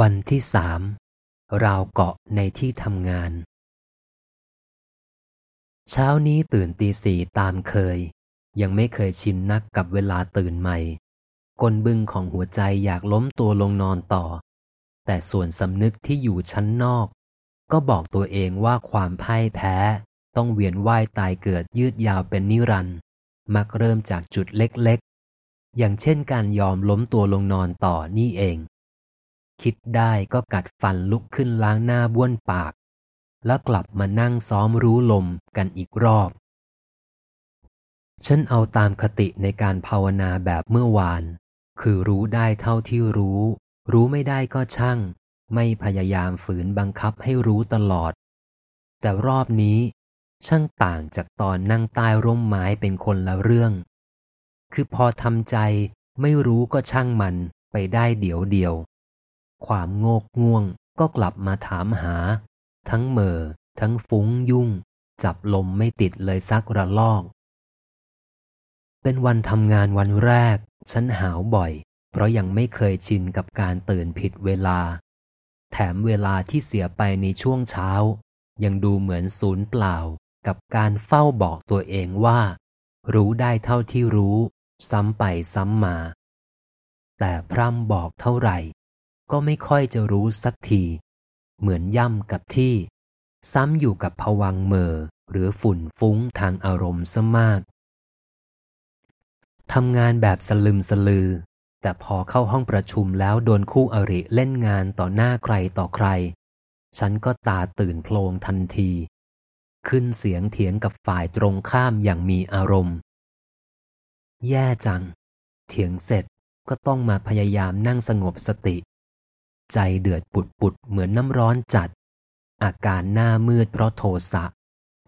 วันที่สามราวเกาะในที่ทำงาน เช้านี้ตื่นตีสี่ตามเคย ยังไม่เคยชินนักกับเวลาตื่นใหม่กลบึงของหัวใจอยากล้มตัวลงนอนต่อ แต่ส่วนสำนึกที่อยู่ชั้นนอก ก็บอกตัวเองว่าความพ่ายแพ้ ต้องเวียนว่ายตายเกิดยืดยาวเป็นนิรันด์มักเริ่มจากจุดเล็กๆ อย่างเช่นการยอมล้มตัวลงนอนต่อนี่เอง คิดได้ก็กัดฟันลุกขึ้นล้างหน้าบ้วนปาก แล้วกลับมานั่งซ้อมรู้ลมกันอีกรอบ ฉันเอาตามคติในการภาวนาแบบเมื่อวาน คือรู้ได้เท่าที่รู้ รู้ไม่ได้ก็ช่าง ไม่พยายามฝืนบังคับให้รู้ตลอด แต่รอบนี้ช่างต่างจากตอนนั่งใต้ร่มไม้เป็นคนละเรื่อง คือพอทำใจไม่รู้ก็ช่างมันไปได้เดี๋ยวเดียว ความโงกง่วงก็กลับมาถามหา ทั้งเมอทั้งฟุ้งยุ่ง จับลมไม่ติดเลยสักระลอก เป็นวันทำงานวันแรก ฉันหาวบ่อย เพราะยังไม่เคยชินกับการตื่นผิดเวลา แถมเวลาที่เสียไปในช่วงเช้า ยังดูเหมือนศูนย์เปล่ากับการเฝ้าบอกตัวเองว่า รู้ได้เท่าที่รู้ ซ้ำไปซ้ำมา แต่พร่ำบอกเท่าไหร่ ก็ไม่ค่อยจะรู้สักที เหมือนย่ำกับที่ ซ้ำอยู่กับผวังเมอหรือฝุ่นฟุ้งทางอารมณ์ซะมากทำงานแบบสลึมสลือ แต่พอเข้าห้องประชุมแล้วโดนคู่อริเล่นงานต่อหน้าใครต่อใคร ฉันก็ตาตื่นโพลงทันที ขึ้นเสียงเถียงกับฝ่ายตรงข้ามอย่างมีอารมณ์ แย่จัง เถียงเสร็จก็ต้องมาพยายามนั่งสงบสติ ใจเดือดปุดปุดเหมือนน้ำร้อนจัด อาการหน้ามืดเพราะโทสะ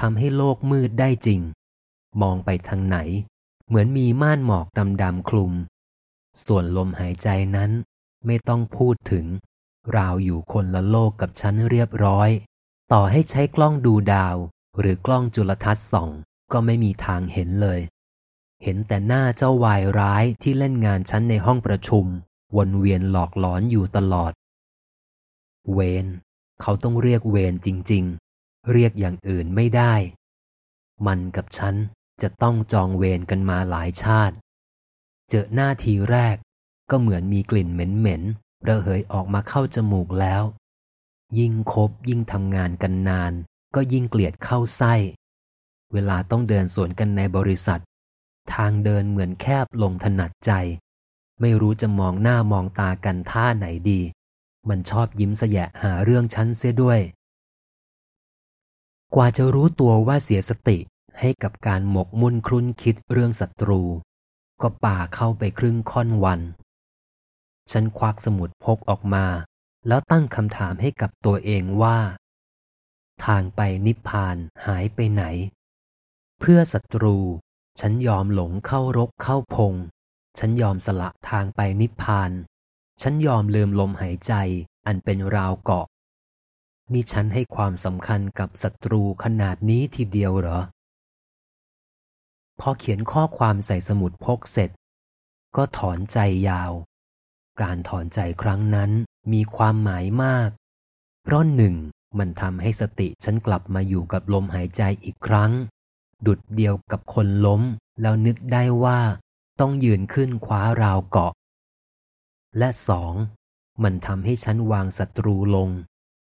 ทำให้โลกมืดได้จริง มองไปทางไหน เหมือนมีม่านหมอกดำๆคลุม ส่วนลมหายใจนั้นไม่ต้องพูดถึง ราวอยู่คนละโลกกับฉันเรียบร้อย ต่อให้ใช้กล้องดูดาว หรือกล้องจุลทรรศน์ส่อง ก็ไม่มีทางเห็นเลย เห็นแต่หน้าเจ้าวายร้ายที่เล่นงานฉันในห้องประชุม วนเวียนหลอกหลอนอยู่ตลอด เวนเขาต้องเรียกเวนจริง ๆ เรียกอย่างอื่นไม่ได้ มันกับฉันจะต้องจองเวรกันมาหลายชาติ เจอหน้าทีแรกก็เหมือนมีกลิ่นเหม็นๆระเหยออกมาเข้าจมูกแล้ว ยิ่งคบยิ่งทำงานกันนาน ก็ยิ่งเกลียดเข้าไส้ เวลาต้องเดินสวนกันในบริษัท ทางเดินเหมือนแคบลงถนัดใจ ไม่รู้จะมองหน้ามองตากันท่าไหนดี มันชอบยิ้มสยะหาเรื่องฉันเสียด้วย กว่าจะรู้ตัวว่าเสียสติให้กับการหมกมุ่นครุ่นคิดเรื่องศัตรู ก็ป่าเข้าไปครึ่งค่อนวัน ฉันควักสมุดพกออกมา แล้วตั้งคำถามให้กับตัวเองว่า ทางไปนิพพานหายไปไหน เพื่อศัตรู ฉันยอมหลงเข้ารกเข้าพง ฉันยอมสละทางไปนิพพาน ฉันยอมลืมลมหายใจอันเป็นราวเกาะ นี่ฉันให้ความสำคัญกับศัตรูขนาดนี้ทีเดียวเหรอ พอเขียนข้อความใส่สมุดพกเสร็จ ก็ถอนใจยาว การถอนใจครั้งนั้นมีความหมายมาก เพราะหนึ่งมันทำให้สติฉันกลับมาอยู่กับลมหายใจอีกครั้ง ดุดเดียวกับคนล้มแล้วนึกได้ว่าต้องยืนขึ้นคว้าราวเกาะ และสองมันทำให้ฉันวางศัตรูลง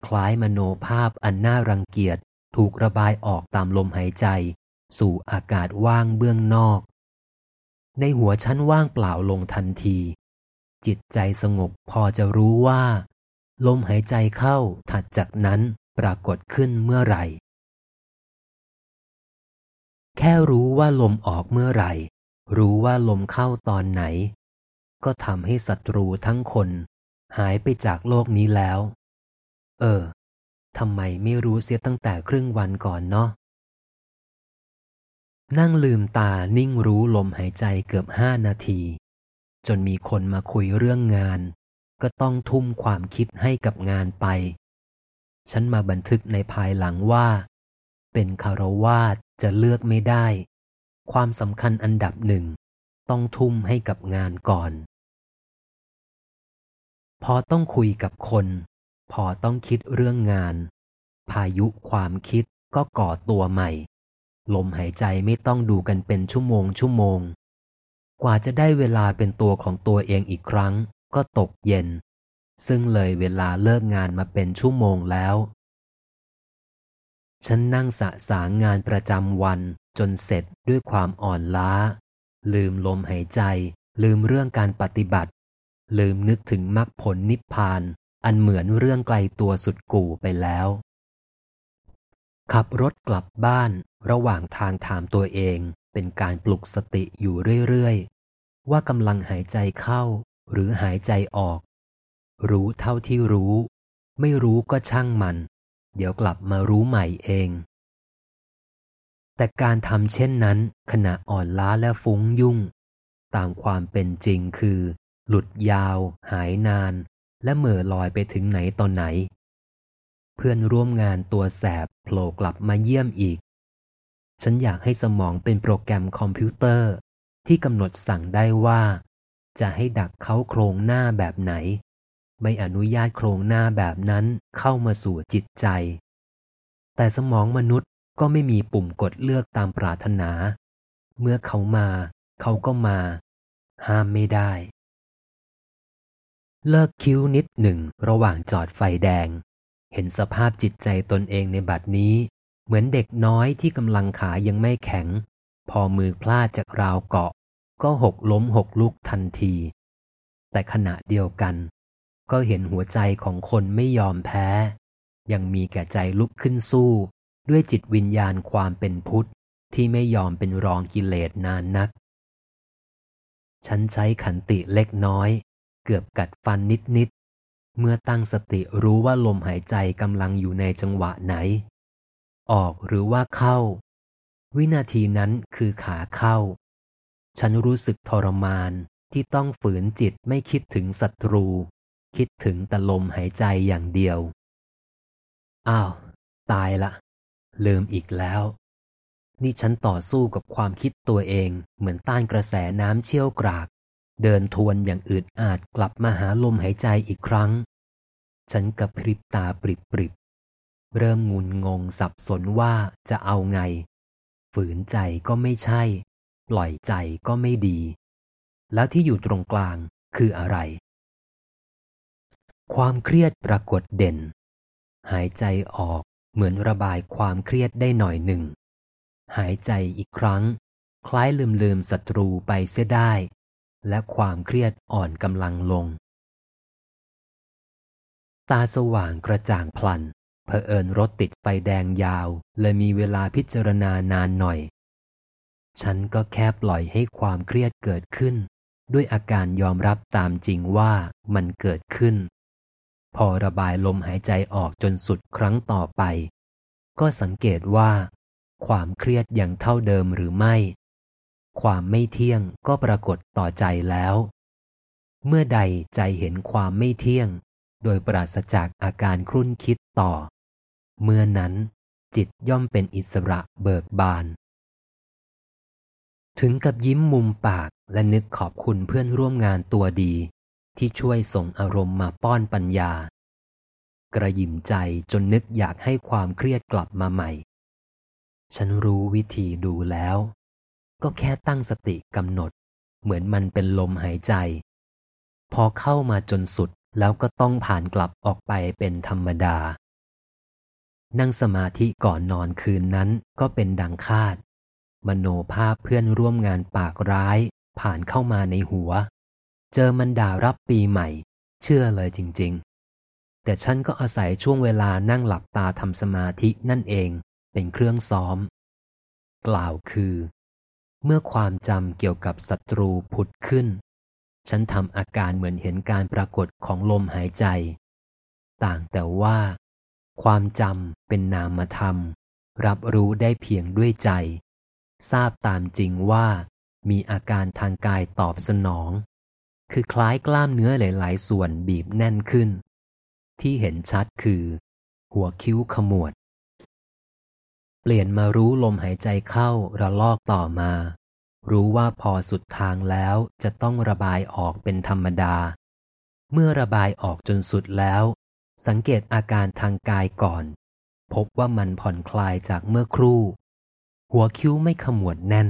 คล้ายมโนภาพอันน่ารังเกียจถูกระบายออกตามลมหายใจ สู่อากาศว่างเบื้องนอก ในหัวฉันว่างเปล่าลงทันที จิตใจสงบพอจะรู้ว่า ลมหายใจเข้าถัดจากนั้นปรากฏขึ้นเมื่อไหร่ แค่รู้ว่าลมออกเมื่อไหร่ รู้ว่าลมเข้าตอนไหน ก็ทำให้ศัตรูทั้งคน หายไปจากโลกนี้แล้ว เออทำไมไม่รู้เสียตั้งแต่ครึ่งวันก่อนเนาะนั่งลืมตานิ่งรู้ลมหายใจเกือบห้านาที จนมีคนมาคุยเรื่องงาน ก็ต้องทุ่มความคิดให้กับงานไป ฉันมาบันทึกในภายหลังว่า เป็นคารวาสจะเลือกไม่ได้ ความสำคัญอันดับหนึ่ง ต้องทุ่มให้กับงานก่อน พอต้องคุยกับคน พอต้องคิดเรื่องงาน พายุความคิดก็ก่อตัวใหม่ ลมหายใจไม่ต้องดูกันเป็นชั่วโมงชั่วโมง กว่าจะได้เวลาเป็นตัวของตัวเองอีกครั้ง ก็ตกเย็น ซึ่งเลยเวลาเลิกงานมาเป็นชั่วโมงแล้ว ฉันนั่งสะสางงานประจำวันจนเสร็จด้วยความอ่อนล้า ลืมลมหายใจลืมเรื่องการปฏิบัติ ลืมนึกถึงมรรคผลนิพพาน อันเหมือนเรื่องไกลตัวสุดกู่ไปแล้ว ขับรถกลับบ้านระหว่างทางถามตัวเองเป็นการปลุกสติอยู่เรื่อยๆ ว่ากำลังหายใจเข้า หรือหายใจออก รู้เท่าที่รู้ ไม่รู้ก็ช่างมัน เดี๋ยวกลับมารู้ใหม่เอง แต่การทำเช่นนั้นขณะอ่อนล้าและฟุ้งยุ่ง ตามความเป็นจริงคือ หลุดยาว หายนาน และเหม่อลอยไปถึงไหนตอนไหน เพื่อนร่วมงานตัวแสบโผล่กลับมาเยี่ยมอีก ฉันอยากให้สมองเป็นโปรแกรมคอมพิวเตอร์ ที่กำหนดสั่งได้ว่า จะให้ดักเขาโครงหน้าแบบไหน ไม่อนุญาตโครงหน้าแบบนั้นเข้ามาสู่จิตใจ แต่สมองมนุษย์ก็ไม่มีปุ่มกดเลือกตามปรารถนา เมื่อเขามา เขาก็มา ห้ามไม่ได้ เลิกคิ้วนิดหนึ่งระหว่างจอดไฟแดง เห็นสภาพจิตใจตนเองในบัดนี้ เหมือนเด็กน้อยที่กำลังขายังไม่แข็ง พอมือพลาดจากราวเกาะ ก็หกล้มหกลุกทันที แต่ขณะเดียวกัน ก็เห็นหัวใจของคนไม่ยอมแพ้ ยังมีแก่ใจลุกขึ้นสู้ ด้วยจิตวิญญาณความเป็นพุทธที่ไม่ยอมเป็นรองกิเลสนานนัก ฉันใช้ขันติเล็กน้อย เกือบกัดฟันนิดนิดเมื่อตั้งสติรู้ว่าลมหายใจกำลังอยู่ในจังหวะไหน ออกหรือว่าเข้า วินาทีนั้นคือขาเข้า ฉันรู้สึกทรมานที่ต้องฝืนจิตไม่คิดถึงศัตรู คิดถึงแต่ลมหายใจอย่างเดียว อ้าว ตายละ ลืมอีกแล้ว นี่ฉันต่อสู้กับความคิดตัวเองเหมือนต้านกระแสน้ำเชี่ยวกราก เดินทวนอย่างอืดอาดกลับมาหาลมหายใจอีกครั้ง ฉันกระพริบตาปริบปริบเริ่มงุนงงสับสนว่าจะเอาไง ฝืนใจก็ไม่ใช่ ปล่อยใจก็ไม่ดี แล้วที่อยู่ตรงกลางคืออะไร ความเครียดปรากฏเด่น หายใจออกเหมือนระบายความเครียดได้หน่อยหนึ่ง หายใจอีกครั้ง คล้ายลืมลืมศัตรูไปเสียได้ และความเครียดอ่อนกำลังลง ตาสว่างกระจ่างพลันเผอิญรถติดไฟแดงยาวเลยมีเวลาพิจารณานานหน่อย ฉันก็แค่ปล่อยให้ความเครียดเกิดขึ้น ด้วยอาการยอมรับตามจริงว่ามันเกิดขึ้น พอระบายลมหายใจออกจนสุดครั้งต่อไป ก็สังเกตว่า ความเครียดยังเท่าเดิมหรือไม่ ความไม่เที่ยงก็ปรากฏต่อใจแล้ว เมื่อใดใจเห็นความไม่เที่ยง โดยปราศจากอาการครุ่นคิดต่อ เมื่อนั้นจิตย่อมเป็นอิสระเบิกบาน ถึงกับยิ้มมุมปากและนึกขอบคุณเพื่อนร่วมงานตัวดี ที่ช่วยส่งอารมณ์มาป้อนปัญญา กระยิมใจจนนึกอยากให้ความเครียดกลับมาใหม่ ฉันรู้วิธีดูแล้ว ก็แค่ตั้งสติกำหนด เหมือนมันเป็นลมหายใจ พอเข้ามาจนสุดแล้วก็ต้องผ่านกลับออกไปเป็นธรรมดา นั่งสมาธิก่อนนอนคืนนั้นก็เป็นดังคาด มโนภาพเพื่อนร่วมงานปากร้าย ผ่านเข้ามาในหัว เจอมันด่ารับปีใหม่ เชื่อเลยจริง ๆ แต่ฉันก็อาศัยช่วงเวลานั่งหลับตาทำสมาธินั่นเองเป็นเครื่องซ้อม กล่าวคือ เมื่อความจำเกี่ยวกับศัตรูผุดขึ้น ฉันทำอาการเหมือนเห็นการปรากฏของลมหายใจ ต่างแต่ว่า ความจำเป็นนามธรรม รับรู้ได้เพียงด้วยใจ ทราบตามจริงว่ามีอาการทางกายตอบสนอง คือคล้ายกล้ามเนื้อหลาย ๆ ส่วนบีบแน่นขึ้น ที่เห็นชัดคือ หัวคิ้วขมวด เปลี่ยนมารู้ลมหายใจเข้าระลอกต่อมา รู้ว่าพอสุดทางแล้วจะต้องระบายออกเป็นธรรมดา เมื่อระบายออกจนสุดแล้ว สังเกตอาการทางกายก่อน พบว่ามันผ่อนคลายจากเมื่อครู่ หัวคิ้วไม่ขมวดแน่น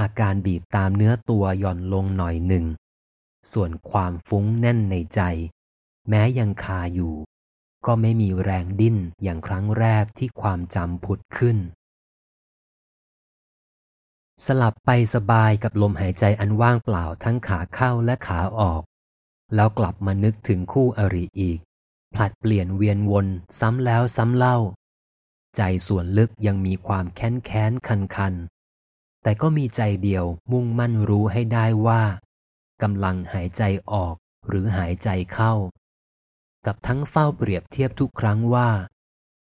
อาการบีบตามเนื้อตัวหย่อนลงหน่อยหนึ่ง ส่วนความฟุ้งแน่นในใจ แม้ยังคาอยู่ ก็ไม่มีแรงดิ้นอย่างครั้งแรกที่ความจำผุดขึ้น สลับไปสบายกับลมหายใจอันว่างเปล่าทั้งขาเข้าและขาออก แล้วกลับมานึกถึงคู่อริอีก ผลัดเปลี่ยนเวียนวนซ้ำแล้วซ้ำเล่า ใจส่วนลึกยังมีความแค้นแค้นคันคันแต่ก็มีใจเดียวมุ่งมั่นรู้ให้ได้ว่ากำลังหายใจออกหรือหายใจเข้า กับทั้งเฝ้าเปรียบเทียบทุกครั้งว่า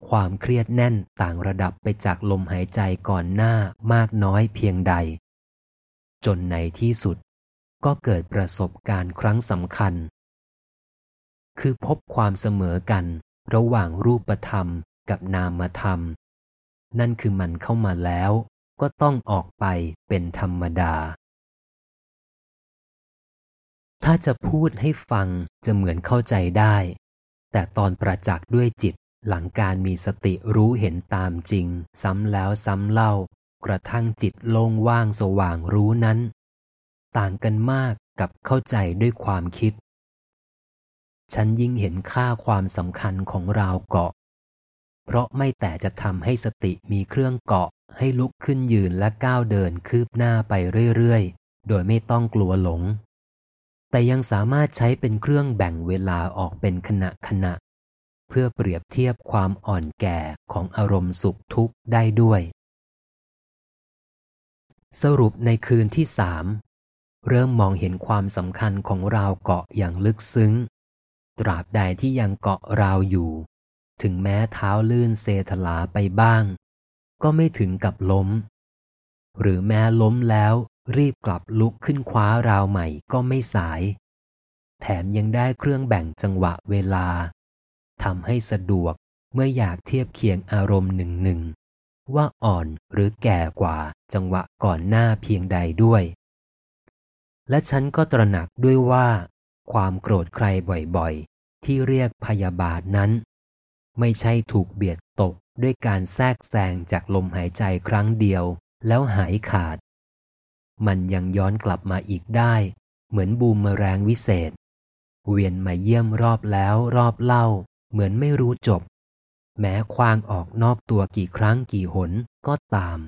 ความเครียดแน่นต่างระดับไปจากลมหายใจก่อนหน้ามากน้อยเพียงใด จนในที่สุดก็เกิดประสบการณ์ครั้งสำคัญ คือพบความเสมอกันระหว่างรูปธรรมกับนามธรรม นั่นคือมันเข้ามาแล้วก็ต้องออกไปเป็นธรรมดา ถ้าจะพูดให้ฟังจะเหมือนเข้าใจได้ แต่ตอนประจักษ์ด้วยจิตหลังการมีสติรู้เห็นตามจริง ซ้ำแล้วซ้ำเล่า กระทั่งจิตโล่งว่างสว่างรู้นั้น ต่างกันมากกับเข้าใจด้วยความคิด ฉันยิ่งเห็นค่าความสำคัญของราวเกาะ เพราะไม่แต่จะทำให้สติมีเครื่องเกาะให้ลุกขึ้นยืนและก้าวเดินคืบหน้าไปเรื่อยๆ โดยไม่ต้องกลัวหลง แต่ยังสามารถใช้เป็นเครื่องแบ่งเวลาออกเป็นขณะขณะ เพื่อเปรียบเทียบความอ่อนแก่ของอารมณ์สุขทุกข์ได้ด้วย สรุปในคืนที่สามเริ่มมองเห็นความสำคัญของราวเกาะอย่างลึกซึ้ง ตราบใดที่ยังเกาะราวอยู่ ถึงแม้เท้าลื่นเซถลาไปบ้าง ก็ไม่ถึงกับล้ม หรือแม้ล้มแล้ว รีบกลับลุกขึ้นคว้าราวใหม่ก็ไม่สาย แถมยังได้เครื่องแบ่งจังหวะเวลาทำให้สะดวกเมื่ออยากเทียบเคียงอารมณ์หนึ่งหนึ่งว่าอ่อนหรือแก่กว่าจังหวะก่อนหน้าเพียงใดด้วย และฉันก็ตระหนักด้วยว่า ความโกรธใครบ่อยๆ ที่เรียกพยาบาทนั้น ไม่ใช่ถูกเบียดตกด้วยการแทรกแซงจากลมหายใจครั้งเดียวแล้วหายขาด มันยังย้อนกลับมาอีกได้ เหมือนบูมเมแรงวิเศษ เวียนมาเยี่ยมรอบแล้วรอบเล่า เหมือนไม่รู้จบ แม้ควางออกนอกตัวกี่ครั้งกี่หนก็ตาม